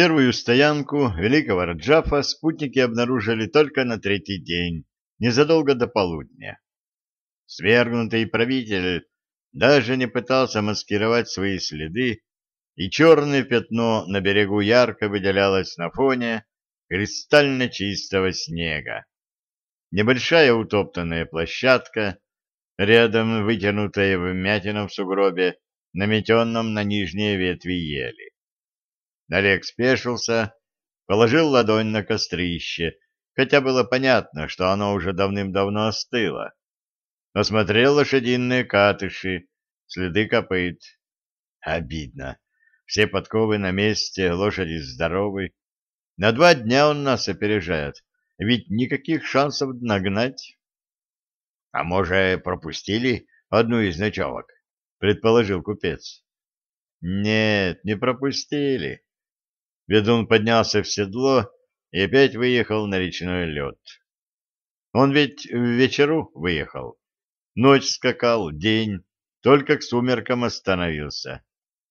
Первую стоянку Великого Раджафа спутники обнаружили только на третий день, незадолго до полудня. Свергнутый правитель даже не пытался маскировать свои следы, и черное пятно на берегу ярко выделялось на фоне кристально чистого снега. Небольшая утоптанная площадка, рядом вытянутая вмятина в сугробе, наметенном на нижние ветви ели. Олег спешился, положил ладонь на кострище, хотя было понятно, что оно уже давным-давно остыло. Осмотрел лошадиные катыши, следы копыт. Обидно. Все подковы на месте, лошади здоровы. На два дня он нас опережает, ведь никаких шансов нагнать. — А может, пропустили одну из ночевок? — предположил купец. — Нет, не пропустили. Ведун поднялся в седло и опять выехал на речной лед. Он ведь в вечеру выехал. Ночь скакал, день, только к сумеркам остановился.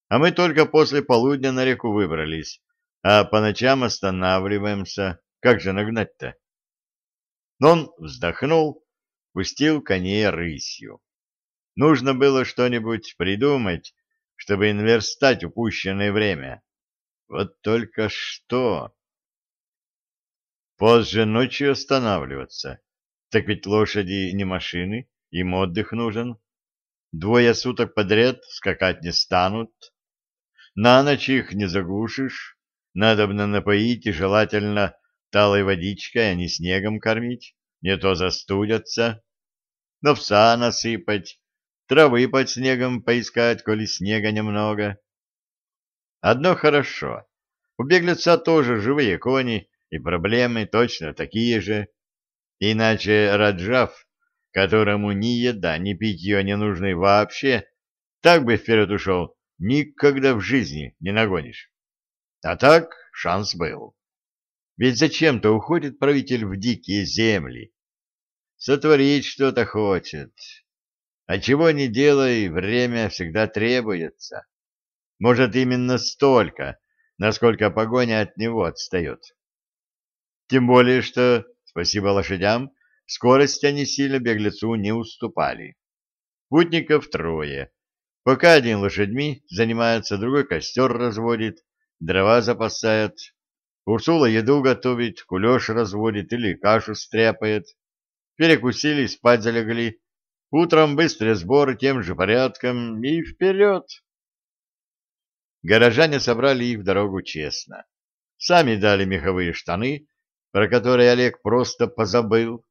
А мы только после полудня на реку выбрались, а по ночам останавливаемся. Как же нагнать-то? Он вздохнул, пустил коней рысью. Нужно было что-нибудь придумать, чтобы инверстать упущенное время. Вот только что... Позже ночью останавливаться. Так ведь лошади не машины, им отдых нужен. Двое суток подряд скакать не станут. На ночь их не заглушишь. Надобно напоить и желательно талой водичкой, а не снегом кормить. Не то застудятся. Новца насыпать, травы под снегом поискать, коли снега немного. Одно хорошо. У беглеца тоже живые кони, и проблемы точно такие же. Иначе Раджав, которому ни еда, ни питье не нужны вообще, так бы вперед ушел, никогда в жизни не нагонишь. А так шанс был. Ведь зачем-то уходит правитель в дикие земли. Сотворить что-то хочет. А чего не делай, время всегда требуется. Может, именно столько, насколько погоня от него отстает. Тем более, что, спасибо лошадям, скорость они сильно беглецу не уступали. Путников трое. Пока один лошадьми занимается, другой костер разводит, дрова запасает, Урсула еду готовит, кулеш разводит или кашу стряпает. Перекусили, спать залегли. Утром быстрый сбор тем же порядком и вперед. Горожане собрали их в дорогу честно. Сами дали меховые штаны, про которые Олег просто позабыл.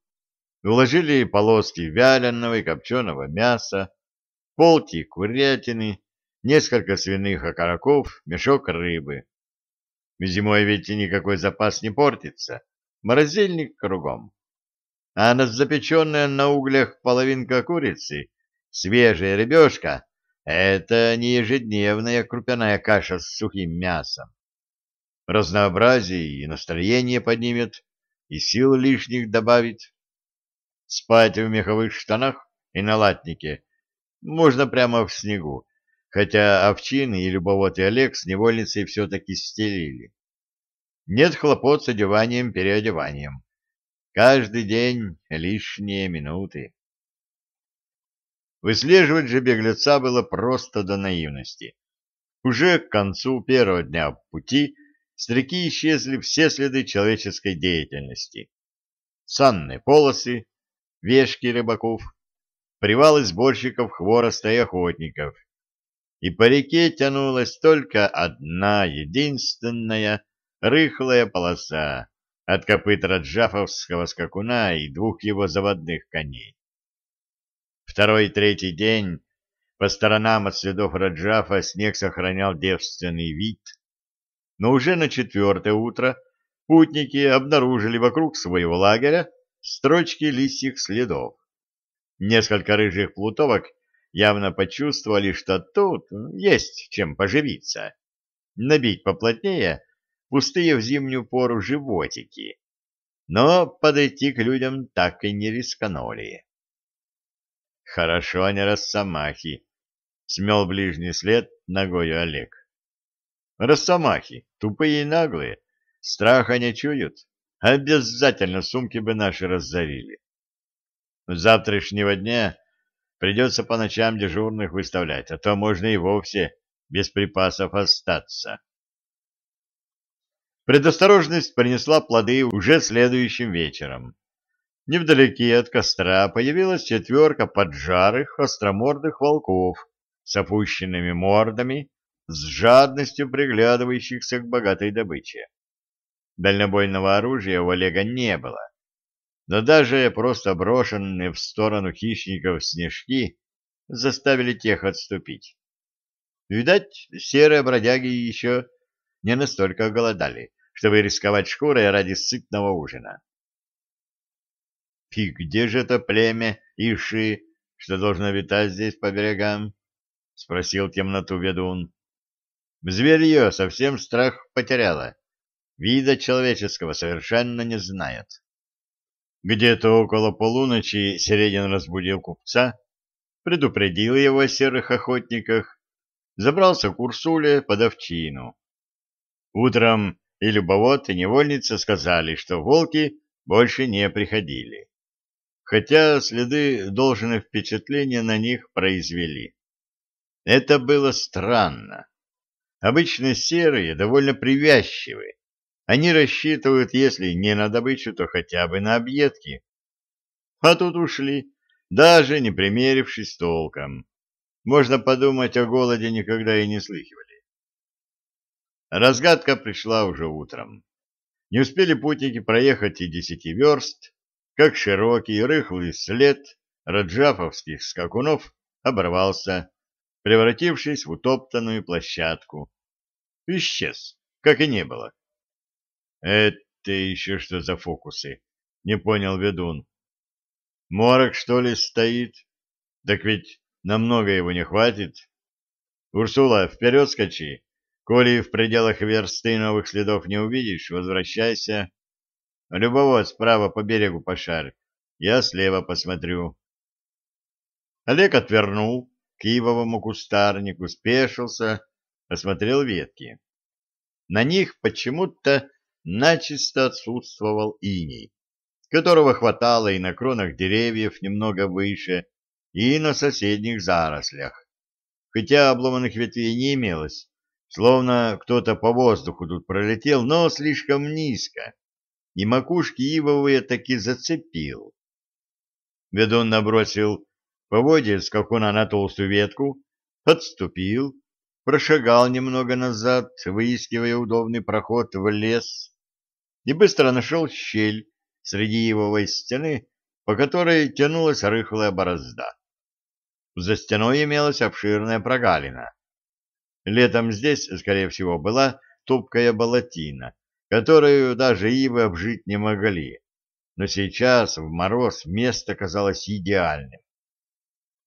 Уложили полоски вяленого и копченого мяса, полки курятины, несколько свиных окороков, мешок рыбы. Зимой ведь никакой запас не портится, морозильник кругом. А на запеченная на углях половинка курицы, свежая рыбешка это не ежедневная крупяная каша с сухим мясом. Разнообразие и настроение поднимет, и сил лишних добавит. Спать в меховых штанах и на латнике можно прямо в снегу, хотя овчины и любовод и Олег с невольницей все-таки стелили. Нет хлопот с одеванием-переодеванием. Каждый день лишние минуты. Выслеживать же беглеца было просто до наивности. Уже к концу первого дня пути с реки исчезли все следы человеческой деятельности. Санные полосы, вешки рыбаков, привалы сборщиков хвороста и охотников. И по реке тянулась только одна, единственная, рыхлая полоса от копыт раджафовского скакуна и двух его заводных коней. Второй и третий день по сторонам от следов Раджафа снег сохранял девственный вид, но уже на четвертое утро путники обнаружили вокруг своего лагеря строчки лисьих следов. Несколько рыжих плутовок явно почувствовали, что тут есть чем поживиться, набить поплотнее пустые в зимнюю пору животики, но подойти к людям так и не рисканули. Хорошо они росомахи, смел ближний след ногою Олег. Росомахи, тупые и наглые, страха не чуют, обязательно сумки бы наши разорили. С завтрашнего дня придется по ночам дежурных выставлять, а то можно и вовсе без припасов остаться. Предосторожность принесла плоды уже следующим вечером. Невдалеке от костра появилась четверка поджарых остромордых волков с опущенными мордами, с жадностью приглядывающихся к богатой добыче. Дальнобойного оружия у Олега не было, но даже просто брошенные в сторону хищников снежки заставили тех отступить. Видать, серые бродяги еще не настолько голодали, чтобы рисковать шкурой ради сытного ужина. — И где же это племя Иши, что должно витать здесь по берегам? — спросил темноту ведун. Зверье совсем страх потеряло. Вида человеческого совершенно не знает. Где-то около полуночи Середин разбудил купца, предупредил его о серых охотниках, забрался к Урсуле под овчину. Утром и любовод, и невольница сказали, что волки больше не приходили, хотя следы должное впечатление на них произвели. Это было странно. Обычно серые довольно привязчивы. Они рассчитывают, если не на добычу, то хотя бы на объедки. А тут ушли, даже не примерившись толком. Можно подумать, о голоде никогда и не слыхивали. Разгадка пришла уже утром. Не успели путники проехать и десяти верст, как широкий рыхлый след раджафовских скакунов оборвался, превратившись в утоптанную площадку. Исчез, как и не было. Это еще что за фокусы? Не понял ведун. Морок, что ли, стоит? Так ведь намного его не хватит. Урсула, вперед скачи. Коли в пределах версты новых следов не увидишь, возвращайся. Любовод справа по берегу пошарь. Я слева посмотрю. Олег отвернул к ивовому кустарнику, спешился, осмотрел ветки. На них почему-то начисто отсутствовал иней, которого хватало и на кронах деревьев немного выше, и на соседних зарослях. Хотя обломанных ветвей не имелось, словно кто-то по воздуху тут пролетел, но слишком низко, и макушки ивовые таки зацепил. Ведун набросил поводья скакуна на толстую ветку, подступил, прошагал немного назад, выискивая удобный проход в лес, и быстро нашел щель среди ивовой стены, по которой тянулась рыхлая борозда. За стеной имелась обширная прогалина. Летом здесь, скорее всего, была тупкая болотина, которую даже ивы обжить не могли, но сейчас, в мороз, место казалось идеальным.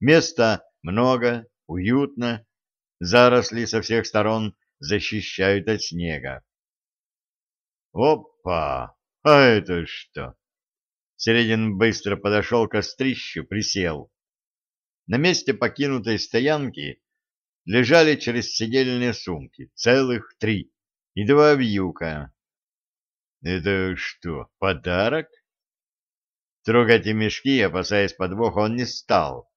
Места много, уютно, Заросли со всех сторон защищают от снега. Опа! А это что? Середин быстро подошел к кострищу, присел. На месте покинутой стоянки лежали через седельные сумки, целых три, и два вьюка. Это что, подарок? Трогать мешки, опасаясь подвоха, он не стал.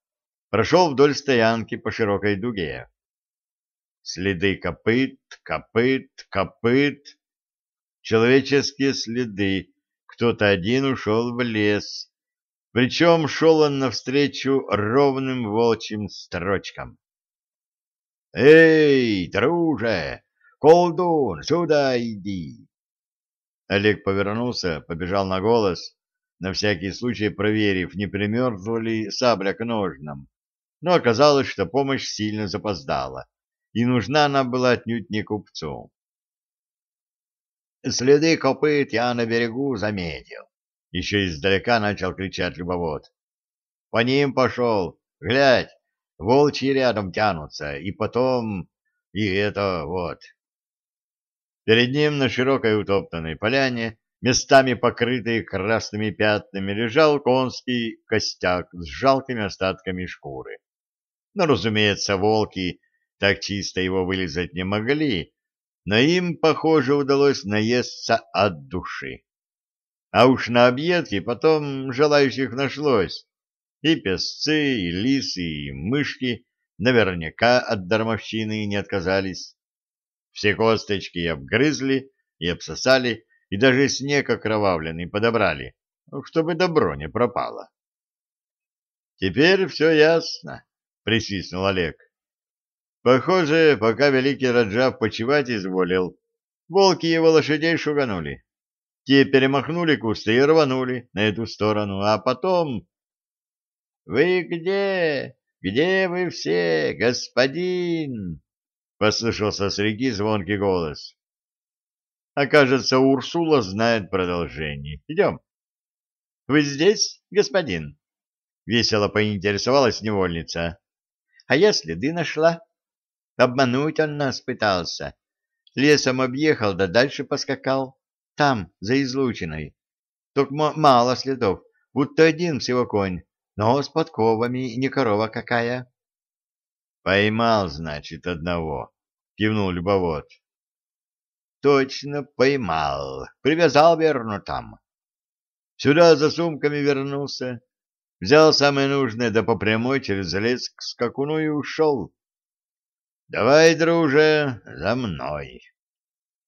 Прошел вдоль стоянки по широкой дуге. Следы копыт, копыт, копыт. Человеческие следы. Кто-то один ушел в лес. Причем шел он навстречу ровным волчьим строчкам. «Эй, друже! Колдун, сюда иди!» Олег повернулся, побежал на голос, на всякий случай проверив, не примерзла ли сабля к ножнам. Но оказалось, что помощь сильно запоздала и нужна она была отнюдь не купцу. «Следы копыт я на берегу заметил», — еще издалека начал кричать любовод. «По ним пошел, глядь, волчьи рядом тянутся, и потом... и это вот». Перед ним на широкой утоптанной поляне, местами покрытой красными пятнами, лежал конский костяк с жалкими остатками шкуры. Но, разумеется, волки так чисто его вылезать не могли, но им, похоже, удалось наесться от души. А уж на объедке потом желающих нашлось. И песцы, и лисы, и мышки наверняка от дармовщины не отказались. Все косточки обгрызли и обсосали, и даже снег окровавленный подобрали, чтобы добро не пропало. — Теперь все ясно, — присвистнул Олег. Похоже, пока великий Раджав почивать изволил, волки его лошадей шуганули. Те перемахнули кусты и рванули на эту сторону, а потом... — Вы где? Где вы все, господин? — послышался с реки звонкий голос. Окажется, Урсула знает продолжение. Идем. — Вы здесь, господин? — весело поинтересовалась невольница. — А я следы нашла. Обмануть он нас пытался. Лесом объехал, да дальше поскакал. Там, за излучиной. Только мало следов, будто один всего конь, но с подковами, не корова какая. — Поймал, значит, одного, — кивнул любовод. — Точно поймал. Привязал, верно, там. Сюда за сумками вернулся. Взял самое нужное, да по прямой через лес к скакуну и ушел. — Давай, друже, за мной.